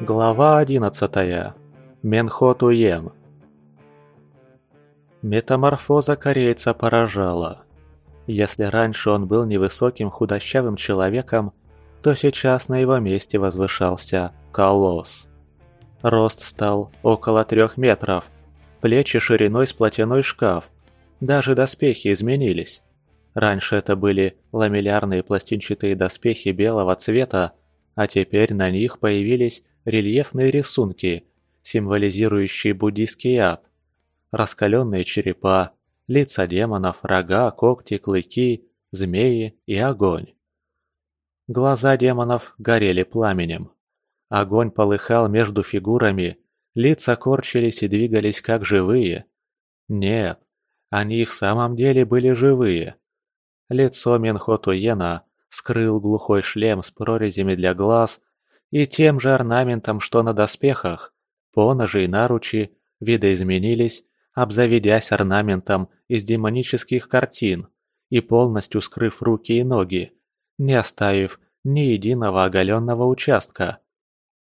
Глава 11. Менхот Уен. Метаморфоза корейца поражала. Если раньше он был невысоким худощавым человеком, то сейчас на его месте возвышался колосс. Рост стал около трех метров, плечи шириной с платяной шкаф, даже доспехи изменились. Раньше это были ламеллярные пластинчатые доспехи белого цвета, а теперь на них появились рельефные рисунки, символизирующие буддийский ад. Раскаленные черепа, лица демонов, рога, когти, клыки, змеи и огонь. Глаза демонов горели пламенем. Огонь полыхал между фигурами, лица корчились и двигались как живые. Нет, они в самом деле были живые. Лицо Менхотуена скрыл глухой шлем с прорезями для глаз и тем же орнаментом, что на доспехах. Поножи и наручи видоизменились, обзаведясь орнаментом из демонических картин и полностью скрыв руки и ноги, не оставив ни единого оголенного участка.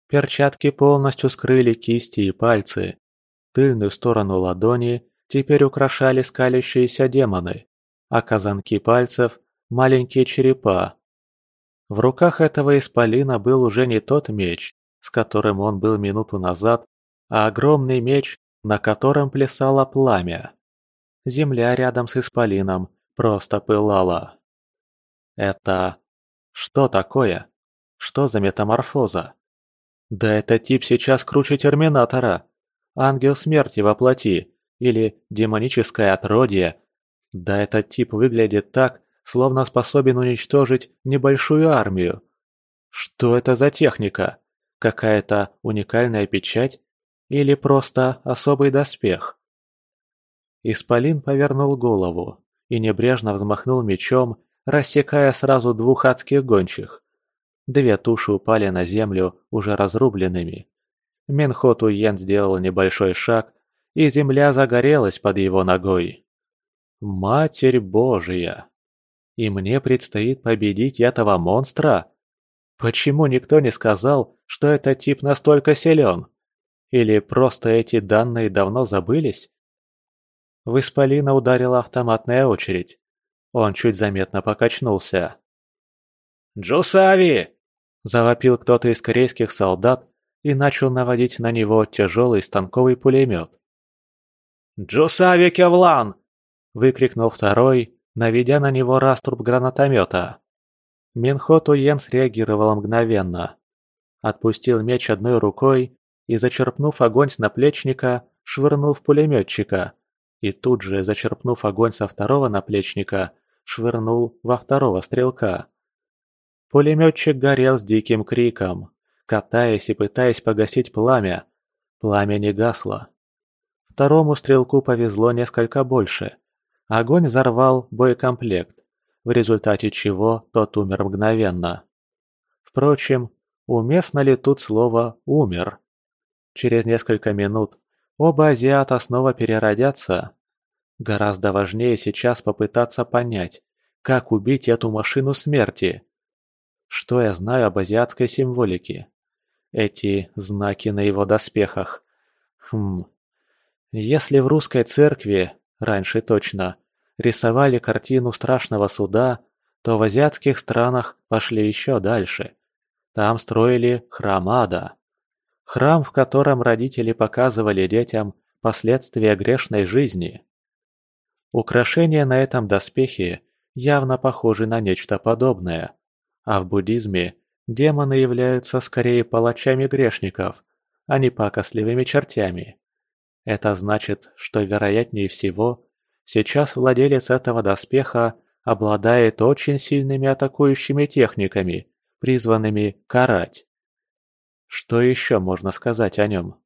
Перчатки полностью скрыли кисти и пальцы. Тыльную сторону ладони теперь украшали скалящиеся демоны, а казанки пальцев – маленькие черепа, в руках этого исполина был уже не тот меч, с которым он был минуту назад, а огромный меч, на котором плясало пламя. Земля рядом с исполином просто пылала. Это... что такое? Что за метаморфоза? Да это тип сейчас круче Терминатора. Ангел смерти во плоти. Или демоническое отродье. Да этот тип выглядит так, словно способен уничтожить небольшую армию. Что это за техника? Какая-то уникальная печать? Или просто особый доспех? Исполин повернул голову и небрежно взмахнул мечом, рассекая сразу двух адских гончих. Две туши упали на землю, уже разрубленными. Менхот Уен сделал небольшой шаг, и земля загорелась под его ногой. «Матерь Божия!» И мне предстоит победить этого монстра? Почему никто не сказал, что этот тип настолько силен? Или просто эти данные давно забылись? В Исполина ударила автоматная очередь. Он чуть заметно покачнулся. «Джусави!» – завопил кто-то из корейских солдат и начал наводить на него тяжелый станковый пулемет. «Джусави Кевлан!» – выкрикнул второй наведя на него раструб гранатомета. Минхот Уен среагировал мгновенно. Отпустил меч одной рукой и, зачерпнув огонь с наплечника, швырнул в пулеметчика. И тут же, зачерпнув огонь со второго наплечника, швырнул во второго стрелка. Пулеметчик горел с диким криком, катаясь и пытаясь погасить пламя. Пламя не гасло. Второму стрелку повезло несколько больше. Огонь взорвал боекомплект, в результате чего тот умер мгновенно. Впрочем, уместно ли тут слово «умер»? Через несколько минут оба азиата снова переродятся. Гораздо важнее сейчас попытаться понять, как убить эту машину смерти. Что я знаю об азиатской символике? Эти знаки на его доспехах. Хм. Если в русской церкви раньше точно, рисовали картину страшного суда, то в азиатских странах пошли еще дальше. Там строили храм ада. Храм, в котором родители показывали детям последствия грешной жизни. Украшения на этом доспехе явно похожи на нечто подобное. А в буддизме демоны являются скорее палачами грешников, а не пакостливыми чертями. Это значит, что вероятнее всего сейчас владелец этого доспеха обладает очень сильными атакующими техниками, призванными карать. Что еще можно сказать о нем?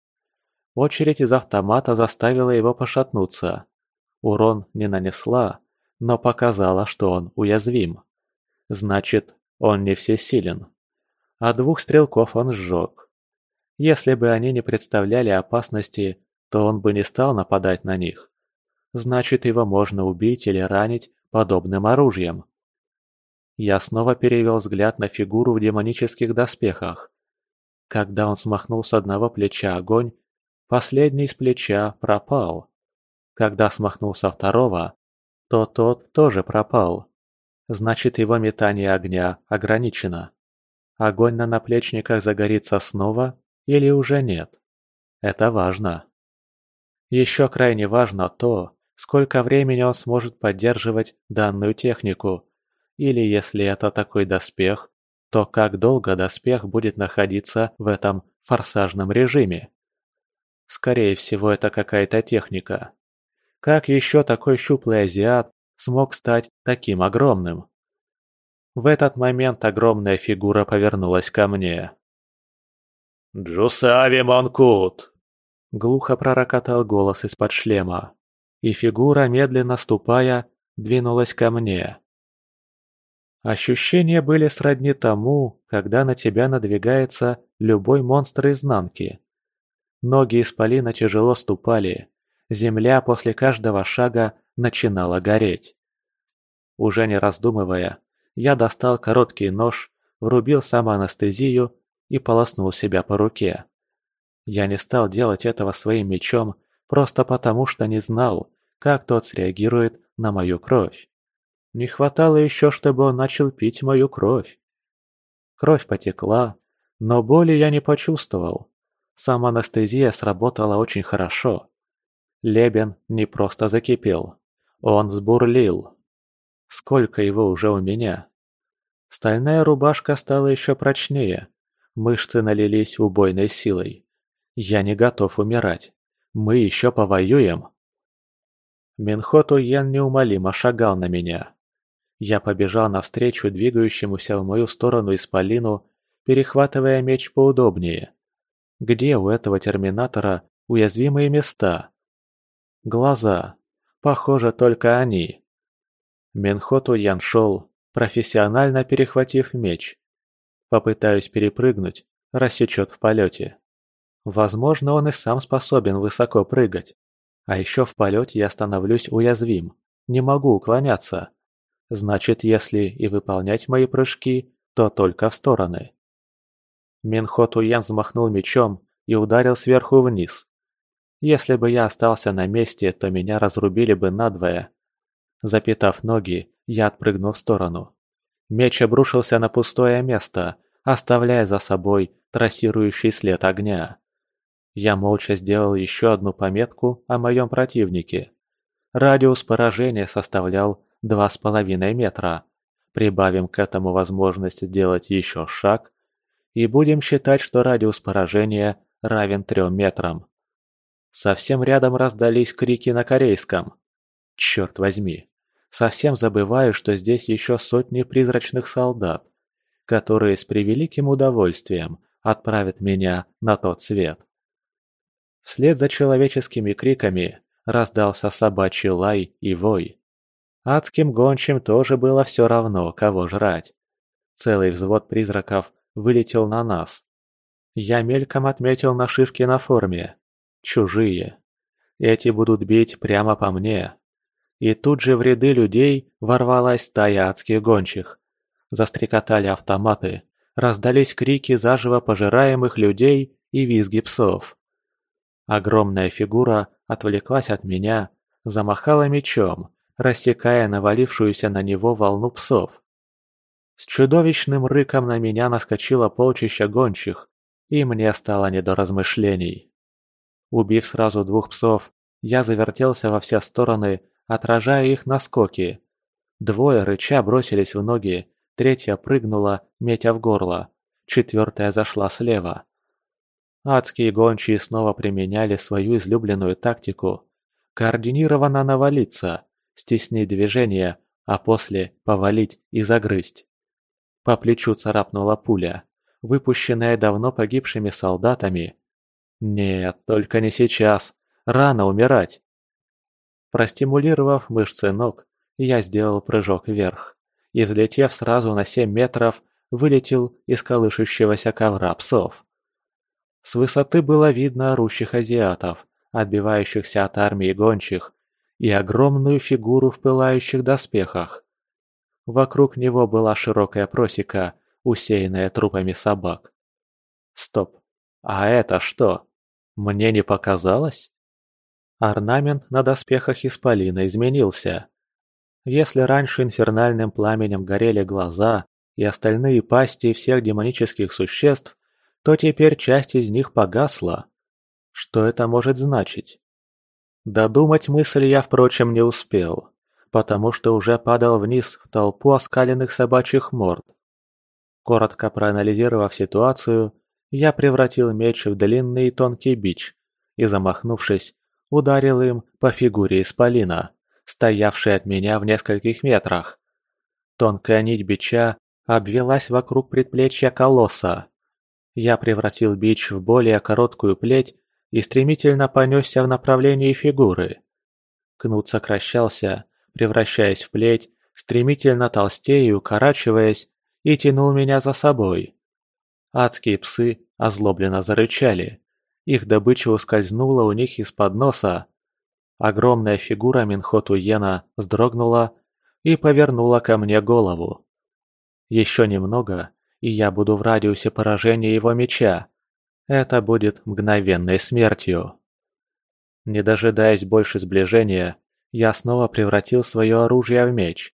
Очередь из автомата заставила его пошатнуться. Урон не нанесла, но показала, что он уязвим. Значит, он не всесилен. А двух стрелков он сжег. Если бы они не представляли опасности, то он бы не стал нападать на них. Значит, его можно убить или ранить подобным оружием. Я снова перевел взгляд на фигуру в демонических доспехах. Когда он смахнул с одного плеча огонь, последний с плеча пропал. Когда смахнул со второго, то тот тоже пропал. Значит, его метание огня ограничено. Огонь на наплечниках загорится снова или уже нет? Это важно. Еще крайне важно то, сколько времени он сможет поддерживать данную технику, или если это такой доспех, то как долго доспех будет находиться в этом форсажном режиме. Скорее всего, это какая-то техника. Как еще такой щуплый азиат смог стать таким огромным? В этот момент огромная фигура повернулась ко мне. «Джусави Монкут!» Глухо пророкотал голос из-под шлема, и фигура, медленно ступая, двинулась ко мне. Ощущения были сродни тому, когда на тебя надвигается любой монстр изнанки. Ноги исполина тяжело ступали, земля после каждого шага начинала гореть. Уже не раздумывая, я достал короткий нож, врубил самоанестезию и полоснул себя по руке. Я не стал делать этого своим мечом, просто потому что не знал, как тот среагирует на мою кровь. Не хватало еще, чтобы он начал пить мою кровь. Кровь потекла, но боли я не почувствовал. Сама анестезия сработала очень хорошо. Лебен не просто закипел, он взбурлил. Сколько его уже у меня? Стальная рубашка стала еще прочнее. Мышцы налились убойной силой. Я не готов умирать. Мы еще повоюем. Минхоту Йен неумолимо шагал на меня. Я побежал навстречу двигающемуся в мою сторону исполину, перехватывая меч поудобнее. Где у этого терминатора уязвимые места? Глаза. Похоже, только они. Минхоту Ян шел, профессионально перехватив меч. Попытаюсь перепрыгнуть, рассечет в полете. Возможно, он и сам способен высоко прыгать. А еще в полете я становлюсь уязвим, не могу уклоняться. Значит, если и выполнять мои прыжки, то только в стороны. Минхот Уян взмахнул мечом и ударил сверху вниз. Если бы я остался на месте, то меня разрубили бы надвое. Запитав ноги, я отпрыгнул в сторону. Меч обрушился на пустое место, оставляя за собой трассирующий след огня. Я молча сделал еще одну пометку о моем противнике. Радиус поражения составлял два с половиной метра. Прибавим к этому возможность сделать еще шаг, и будем считать, что радиус поражения равен трем метрам. Совсем рядом раздались крики на корейском. Черт возьми, совсем забываю, что здесь еще сотни призрачных солдат, которые с превеликим удовольствием отправят меня на тот свет. Вслед за человеческими криками раздался собачий лай и вой. Адским гончим тоже было все равно, кого жрать. Целый взвод призраков вылетел на нас. Я мельком отметил нашивки на форме. Чужие. Эти будут бить прямо по мне. И тут же в ряды людей ворвалась стая адских гончих. Застрекотали автоматы, раздались крики заживо пожираемых людей и визги псов. Огромная фигура отвлеклась от меня, замахала мечом, рассекая навалившуюся на него волну псов. С чудовищным рыком на меня наскочило полчища гончих, и мне стало не до размышлений. Убив сразу двух псов, я завертелся во все стороны, отражая их наскоки. Двое рыча бросились в ноги, третья прыгнула, метя в горло, четвертая зашла слева. Адские гончие снова применяли свою излюбленную тактику – координированно навалиться, стеснить движение, а после повалить и загрызть. По плечу царапнула пуля, выпущенная давно погибшими солдатами. Нет, только не сейчас. Рано умирать. Простимулировав мышцы ног, я сделал прыжок вверх и, взлетев сразу на 7 метров, вылетел из колышущегося ковра псов. С высоты было видно орущих азиатов, отбивающихся от армии гончих, и огромную фигуру в пылающих доспехах. Вокруг него была широкая просека, усеянная трупами собак. Стоп. А это что? Мне не показалось? Орнамент на доспехах Исполина изменился. Если раньше инфернальным пламенем горели глаза и остальные пасти всех демонических существ, то теперь часть из них погасла. Что это может значить? Додумать мысль я, впрочем, не успел, потому что уже падал вниз в толпу оскаленных собачьих морд. Коротко проанализировав ситуацию, я превратил меч в длинный и тонкий бич и, замахнувшись, ударил им по фигуре исполина, стоявшей от меня в нескольких метрах. Тонкая нить бича обвелась вокруг предплечья колосса. Я превратил бич в более короткую плеть и стремительно понесся в направлении фигуры. Кнут сокращался, превращаясь в плеть, стремительно толстея и укорачиваясь, и тянул меня за собой. Адские псы озлобленно зарычали. Их добыча ускользнула у них из-под носа. Огромная фигура Минхоту Йена вздрогнула и повернула ко мне голову. Еще немного, и я буду в радиусе поражения его меча. Это будет мгновенной смертью. Не дожидаясь больше сближения, я снова превратил свое оружие в меч.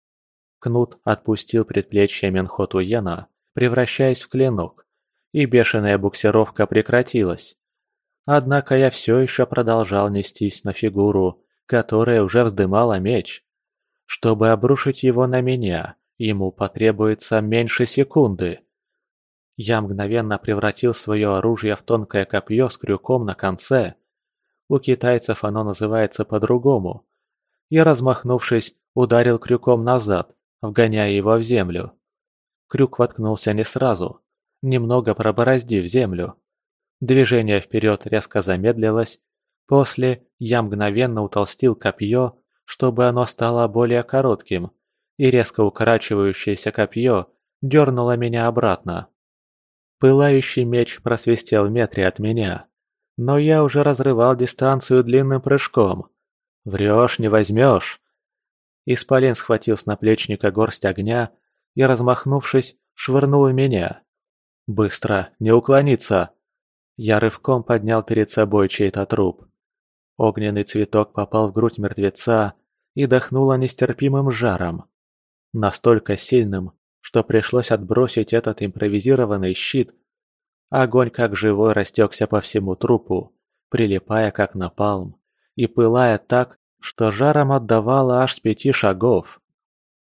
Кнут отпустил предплечье Менхоту Йена, превращаясь в клинок, и бешеная буксировка прекратилась. Однако я все еще продолжал нестись на фигуру, которая уже вздымала меч. Чтобы обрушить его на меня, ему потребуется меньше секунды. Я мгновенно превратил свое оружие в тонкое копье с крюком на конце. У китайцев оно называется по-другому. Я, размахнувшись, ударил крюком назад, вгоняя его в землю. Крюк воткнулся не сразу, немного пробороздив землю. Движение вперед резко замедлилось. После я мгновенно утолстил копье, чтобы оно стало более коротким, и резко укорачивающееся копье дернуло меня обратно. Пылающий меч просвистел в метре от меня, но я уже разрывал дистанцию длинным прыжком. Врешь, не возьмешь. Исполин схватил с наплечника горсть огня и, размахнувшись, швырнул в меня. Быстро, не уклониться. Я рывком поднял перед собой чей-то труп. Огненный цветок попал в грудь мертвеца и дохнуло нестерпимым жаром. Настолько сильным, что пришлось отбросить этот импровизированный щит. Огонь как живой растекся по всему трупу, прилипая как напалм, и пылая так, что жаром отдавало аж с пяти шагов.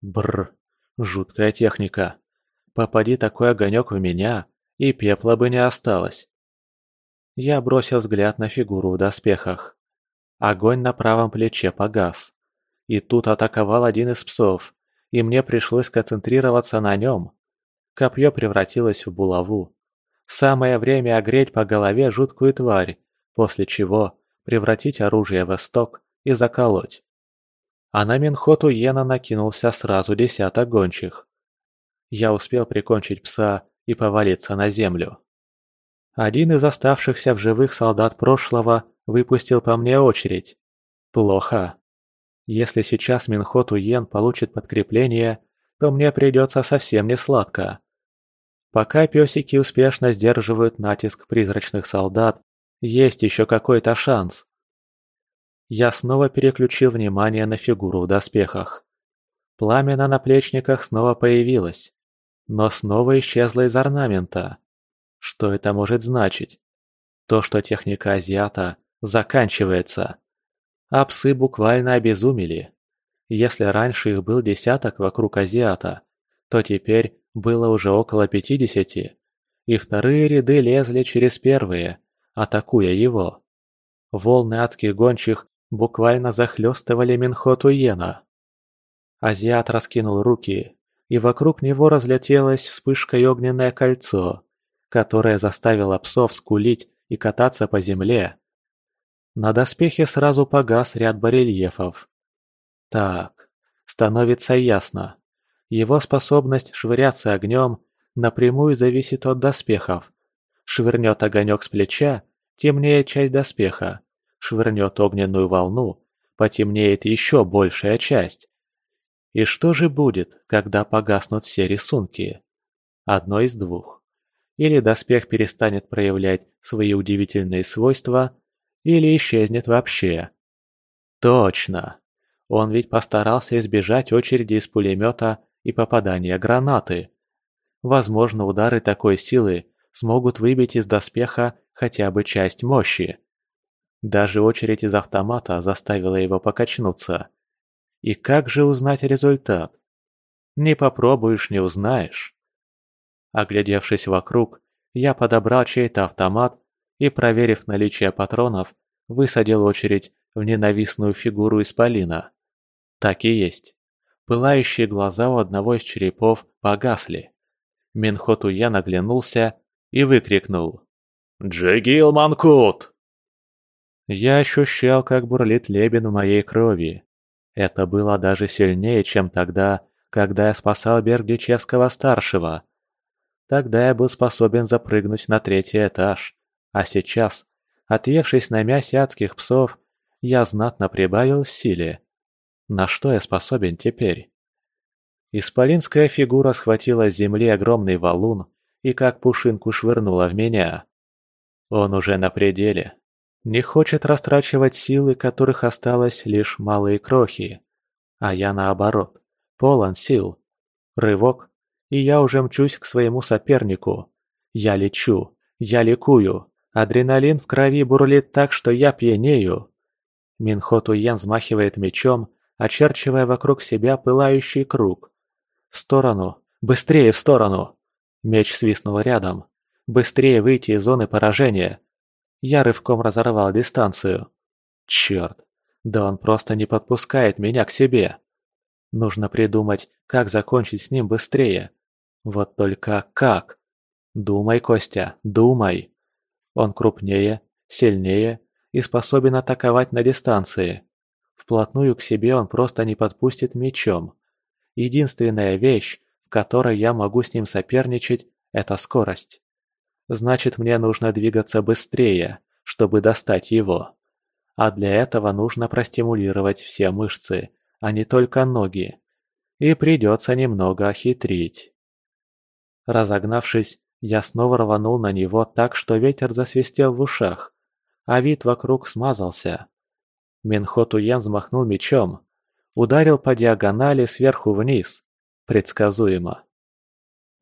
Бррр, жуткая техника. Попади такой огонек в меня, и пепла бы не осталось. Я бросил взгляд на фигуру в доспехах. Огонь на правом плече погас. И тут атаковал один из псов, и мне пришлось концентрироваться на нем. Копье превратилось в булаву. Самое время огреть по голове жуткую тварь, после чего превратить оружие в исток и заколоть. А на Минхоту Йена накинулся сразу десяток гончих. Я успел прикончить пса и повалиться на землю. Один из оставшихся в живых солдат прошлого выпустил по мне очередь. Плохо. Если сейчас Минхот Уен получит подкрепление, то мне придется совсем не сладко. Пока песики успешно сдерживают натиск призрачных солдат, есть еще какой-то шанс. Я снова переключил внимание на фигуру в доспехах. Пламя на наплечниках снова появилось но снова исчезла из орнамента. Что это может значить? То, что техника азиата заканчивается. А псы буквально обезумели. Если раньше их был десяток вокруг азиата, то теперь было уже около пятидесяти, и вторые ряды лезли через первые, атакуя его. Волны адских гончих буквально захлестывали Минхоту Йена. Азиат раскинул руки, и вокруг него разлетелось вспышкой огненное кольцо, которое заставило псов скулить и кататься по земле. На доспехе сразу погас ряд барельефов. Так, становится ясно. Его способность швыряться огнем напрямую зависит от доспехов. Швырнет огонек с плеча, темнеет часть доспеха. Швырнет огненную волну, потемнеет еще большая часть. И что же будет, когда погаснут все рисунки? Одно из двух. или доспех перестанет проявлять свои удивительные свойства, или исчезнет вообще. Точно. Он ведь постарался избежать очереди из пулемета и попадания гранаты. Возможно, удары такой силы смогут выбить из доспеха хотя бы часть мощи. Даже очередь из автомата заставила его покачнуться. И как же узнать результат? Не попробуешь, не узнаешь. Оглядевшись вокруг, я подобрал чей-то автомат и, проверив наличие патронов, высадил очередь в ненавистную фигуру исполина. Так и есть. Пылающие глаза у одного из черепов погасли. Минхоту я наглянулся и выкрикнул. «Джигил Манкут!» Я ощущал, как бурлит лебен в моей крови. Это было даже сильнее, чем тогда, когда я спасал Бергдичевского-старшего. Тогда я был способен запрыгнуть на третий этаж, а сейчас, отъевшись на мясе адских псов, я знатно прибавил силе. На что я способен теперь? Исполинская фигура схватила с земли огромный валун и как пушинку швырнула в меня. Он уже на пределе. Не хочет растрачивать силы, которых осталось лишь малые крохи. А я наоборот, полон сил. Рывок, и я уже мчусь к своему сопернику. Я лечу, я ликую. Адреналин в крови бурлит так, что я пьянею. Минхот Уен взмахивает мечом, очерчивая вокруг себя пылающий круг. В сторону, быстрее в сторону! Меч свистнул рядом. Быстрее выйти из зоны поражения. Я рывком разорвал дистанцию. Черт, да он просто не подпускает меня к себе. Нужно придумать, как закончить с ним быстрее. Вот только как? Думай, Костя, думай. Он крупнее, сильнее и способен атаковать на дистанции. Вплотную к себе он просто не подпустит мечом. Единственная вещь, в которой я могу с ним соперничать, это скорость. Значит, мне нужно двигаться быстрее, чтобы достать его. А для этого нужно простимулировать все мышцы, а не только ноги. И придется немного охитрить. Разогнавшись, я снова рванул на него так, что ветер засвистел в ушах, а вид вокруг смазался. Минхот Уен взмахнул мечом, ударил по диагонали сверху вниз, предсказуемо.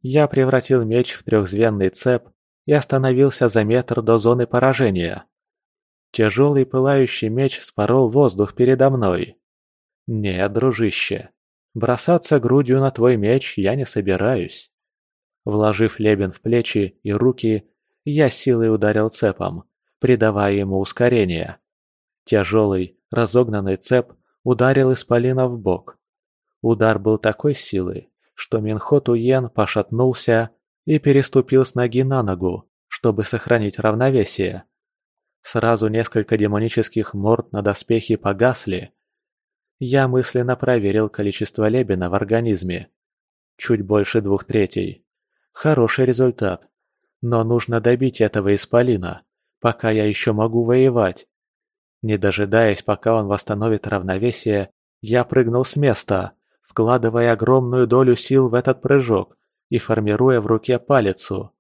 Я превратил меч в трехзвенный цеп и остановился за метр до зоны поражения. Тяжелый пылающий меч спорол воздух передо мной. «Нет, дружище, бросаться грудью на твой меч я не собираюсь». Вложив лебен в плечи и руки, я силой ударил цепом, придавая ему ускорение. Тяжелый, разогнанный цеп ударил Исполина в бок. Удар был такой силы, что Минхот Уен пошатнулся и переступил с ноги на ногу, чтобы сохранить равновесие. Сразу несколько демонических морд на доспехе погасли. Я мысленно проверил количество лебена в организме. Чуть больше двух третей. Хороший результат. Но нужно добить этого исполина, пока я еще могу воевать. Не дожидаясь, пока он восстановит равновесие, я прыгнул с места, вкладывая огромную долю сил в этот прыжок и формируя в руке палицу.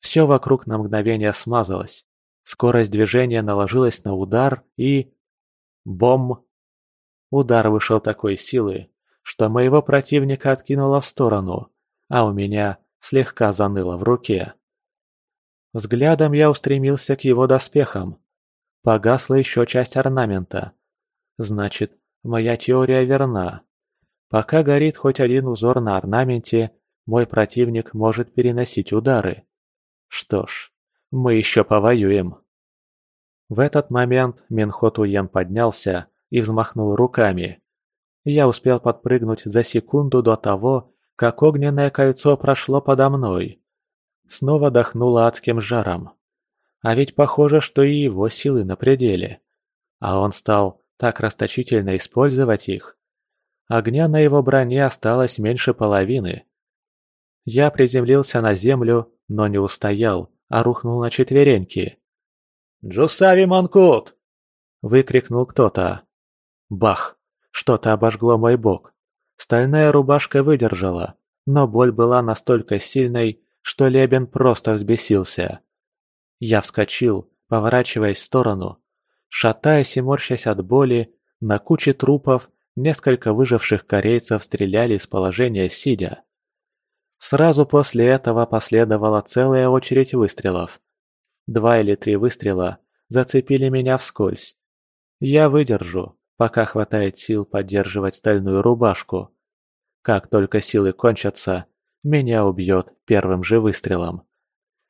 Все вокруг на мгновение смазалось. Скорость движения наложилась на удар и... Бом! Удар вышел такой силы, что моего противника откинуло в сторону, а у меня слегка заныло в руке. Взглядом я устремился к его доспехам. Погасла еще часть орнамента. Значит, моя теория верна. Пока горит хоть один узор на орнаменте, мой противник может переносить удары. Что ж, мы еще повоюем. В этот момент Минхот Уен поднялся и взмахнул руками. Я успел подпрыгнуть за секунду до того, как огненное кольцо прошло подо мной. Снова дохнуло адским жаром. А ведь похоже, что и его силы на пределе. А он стал так расточительно использовать их. Огня на его броне осталось меньше половины. Я приземлился на землю, но не устоял, а рухнул на четвереньки. «Джусави Манкут!» – выкрикнул кто-то. Бах! Что-то обожгло мой бок. Стальная рубашка выдержала, но боль была настолько сильной, что Лебен просто взбесился. Я вскочил, поворачиваясь в сторону. Шатаясь и морщась от боли, на куче трупов несколько выживших корейцев стреляли из положения сидя. Сразу после этого последовала целая очередь выстрелов. Два или три выстрела зацепили меня вскользь. Я выдержу, пока хватает сил поддерживать стальную рубашку. Как только силы кончатся, меня убьет первым же выстрелом.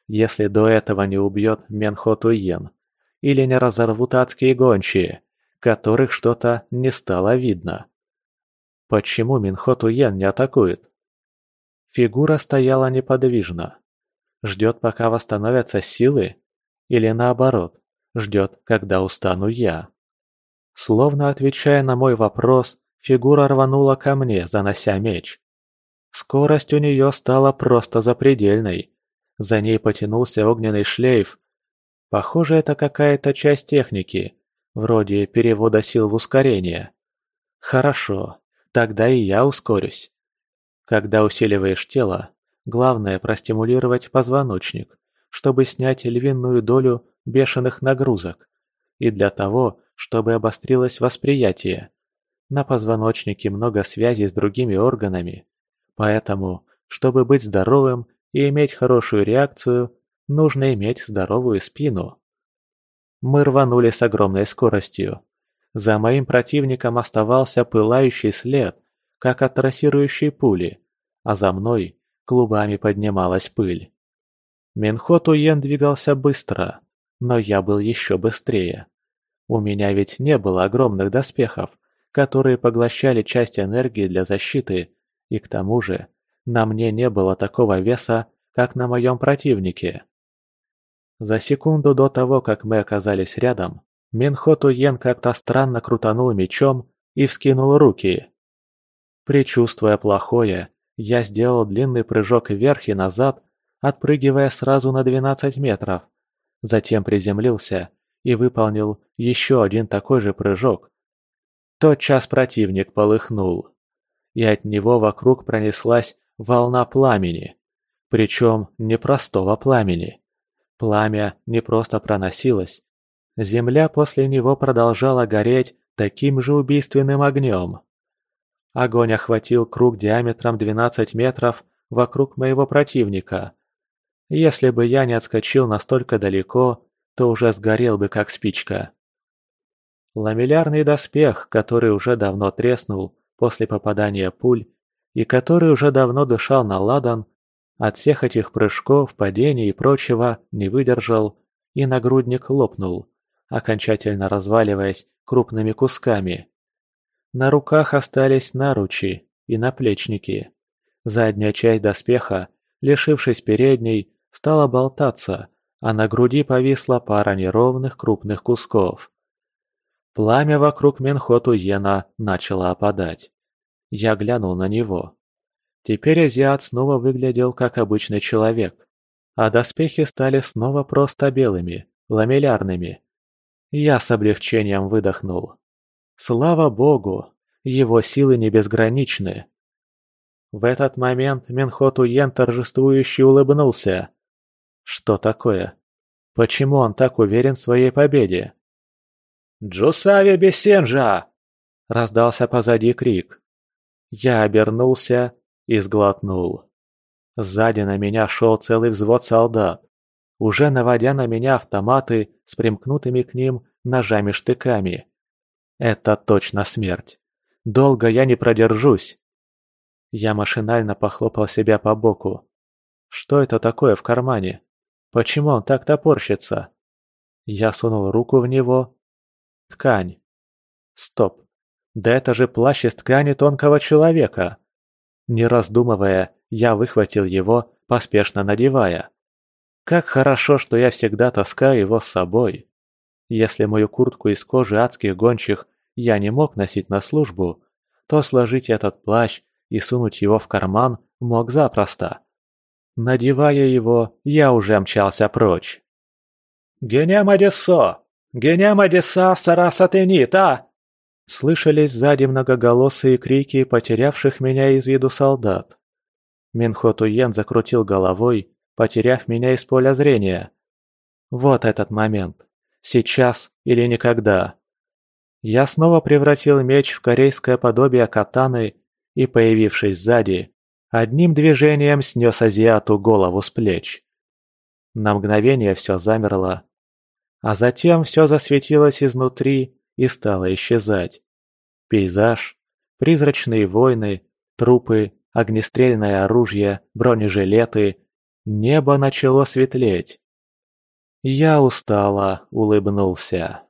Если до этого не убьет Менхот Уен, или не разорвут адские гончие, которых что-то не стало видно. Почему Минхот Уен не атакует? Фигура стояла неподвижно. Ждет, пока восстановятся силы? Или наоборот, ждет, когда устану я? Словно отвечая на мой вопрос, фигура рванула ко мне, занося меч. Скорость у нее стала просто запредельной. За ней потянулся огненный шлейф. Похоже, это какая-то часть техники, вроде перевода сил в ускорение. Хорошо, тогда и я ускорюсь. Когда усиливаешь тело, главное простимулировать позвоночник, чтобы снять львиную долю бешеных нагрузок. И для того, чтобы обострилось восприятие. На позвоночнике много связей с другими органами. Поэтому, чтобы быть здоровым и иметь хорошую реакцию, нужно иметь здоровую спину. Мы рванули с огромной скоростью. За моим противником оставался пылающий след, как от трассирующей пули, а за мной клубами поднималась пыль. Минхот Уен двигался быстро, но я был еще быстрее. У меня ведь не было огромных доспехов, которые поглощали часть энергии для защиты, и к тому же, на мне не было такого веса, как на моем противнике. За секунду до того, как мы оказались рядом, Минхот Уен как-то странно крутанул мечом и вскинул руки. Причувствуя плохое, я сделал длинный прыжок вверх и назад, отпрыгивая сразу на 12 метров. Затем приземлился и выполнил еще один такой же прыжок. Тотчас противник полыхнул и от него вокруг пронеслась волна пламени. Причем непростого пламени. Пламя не просто проносилось. Земля после него продолжала гореть таким же убийственным огнем. Огонь охватил круг диаметром 12 метров вокруг моего противника. Если бы я не отскочил настолько далеко, то уже сгорел бы как спичка. Ламеллярный доспех, который уже давно треснул, после попадания пуль, и который уже давно дышал на ладан, от всех этих прыжков, падений и прочего не выдержал, и нагрудник лопнул, окончательно разваливаясь крупными кусками. На руках остались наручи и наплечники. Задняя часть доспеха, лишившись передней, стала болтаться, а на груди повисла пара неровных крупных кусков. Пламя вокруг Менхоту Йена начало опадать. Я глянул на него. Теперь азиат снова выглядел как обычный человек, а доспехи стали снова просто белыми, ламеллярными. Я с облегчением выдохнул. Слава богу, его силы не безграничны. В этот момент Менхоту Йен торжествующе улыбнулся. Что такое? Почему он так уверен в своей победе? «Джусави Бесенжа!» – раздался позади крик. Я обернулся и сглотнул. Сзади на меня шел целый взвод солдат, уже наводя на меня автоматы с примкнутыми к ним ножами-штыками. Это точно смерть. Долго я не продержусь. Я машинально похлопал себя по боку. Что это такое в кармане? Почему он так топорщится? Я сунул руку в него Ткань. Стоп. Да это же плащ из ткани тонкого человека. Не раздумывая, я выхватил его, поспешно надевая. Как хорошо, что я всегда таскаю его с собой. Если мою куртку из кожи адских гончих я не мог носить на службу, то сложить этот плащ и сунуть его в карман мог запросто. Надевая его, я уже мчался прочь. «Генем Одессо!» «Генема деса сарасатенита!» Слышались сзади многоголосые крики потерявших меня из виду солдат. Минхотуен закрутил головой, потеряв меня из поля зрения. Вот этот момент. Сейчас или никогда. Я снова превратил меч в корейское подобие катаны и, появившись сзади, одним движением снес азиату голову с плеч. На мгновение все замерло, а затем все засветилось изнутри и стало исчезать. Пейзаж, призрачные войны, трупы, огнестрельное оружие, бронежилеты. Небо начало светлеть. Я устало улыбнулся.